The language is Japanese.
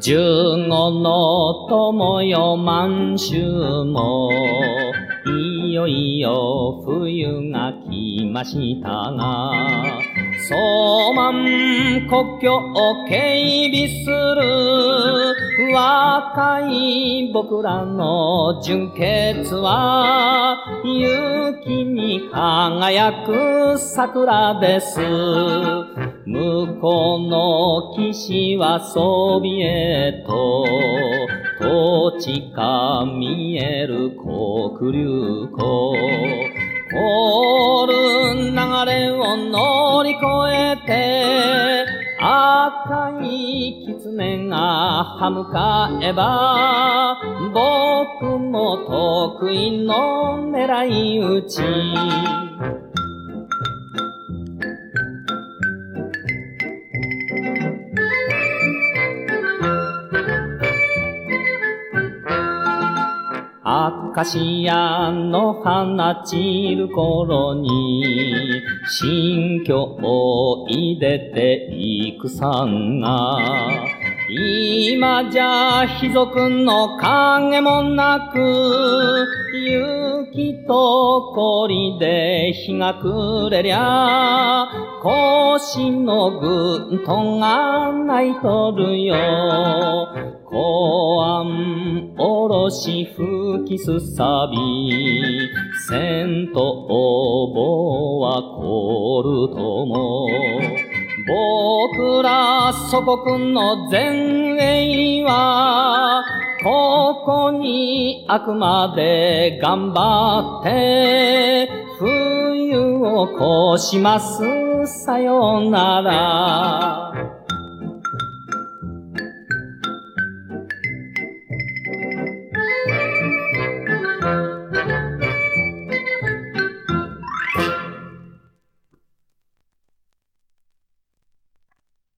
十五の友よ満州も、いよいよ冬が来ましたが、そうまん国境を警備する若い僕らの純潔は雪に輝く桜です。向こうの岸はソビエト土地か見える黒竜湖。凍る流れを乗り越えて赤い狐が歯向かえば僕も得意の狙い撃ち。アカシアの花散る頃に、新居を入れていくさんが、今じゃ貴族の影もなく、雪と氷で日が暮れりゃ、腰のぐんとが泣いとるよ。公安し吹きすさび、千とおぼは凍るとも。僕ら祖国の前衛は、ここにあくまで頑張って、冬を越します。さようなら。